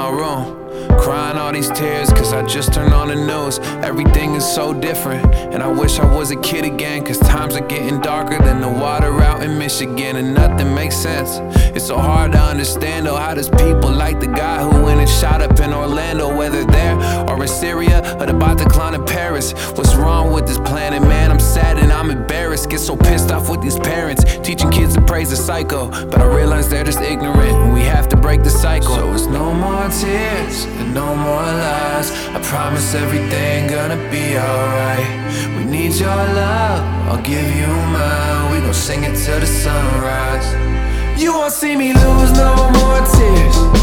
my room. Crying all these tears, cause I just turned on the news. Everything is so different, and I wish I was a kid again. Cause times are getting the and nothing makes sense. It's so hard to understand, oh, how does people like the guy who went and shot up in Orlando, whether there or in Syria or the Bataclan in Paris? What's wrong with this planet, man? I'm sad and I'm embarrassed. Get so pissed off with these parents, teaching kids to praise the psycho. But I realize they're just ignorant, and we have to break the cycle. So it's no more tears and no more lies. Promise everything gonna be alright. We need your love, I'll give you mine. We gon' sing it till the sunrise. You won't see me lose no more tears.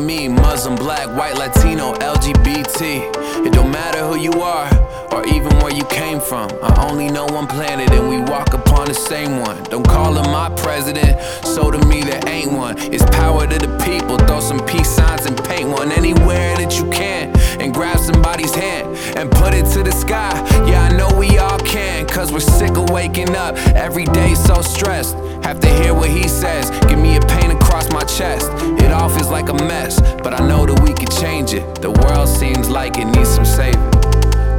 Me, Muslim, black, white, Latino, LGBT. It don't matter who you are or even where you came from. I only know one planet and we walk upon the same one. Don't call him my president, so to me there ain't one. It's power to the people, throw some peace signs and paint one anywhere that you can. And grab somebody's hand and put it to the sky. Yeah, I know we all can, cause we're sick of waking up every day so stressed. Have to hear what he says, give me a pain like it needs some saving.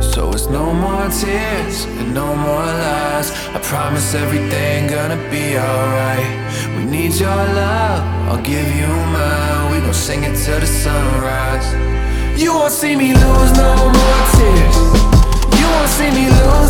So it's no more tears and no more lies. I promise everything gonna be alright. We need your love, I'll give you mine. We gon' sing it till the sunrise. You won't see me lose no more tears. You won't see me lose.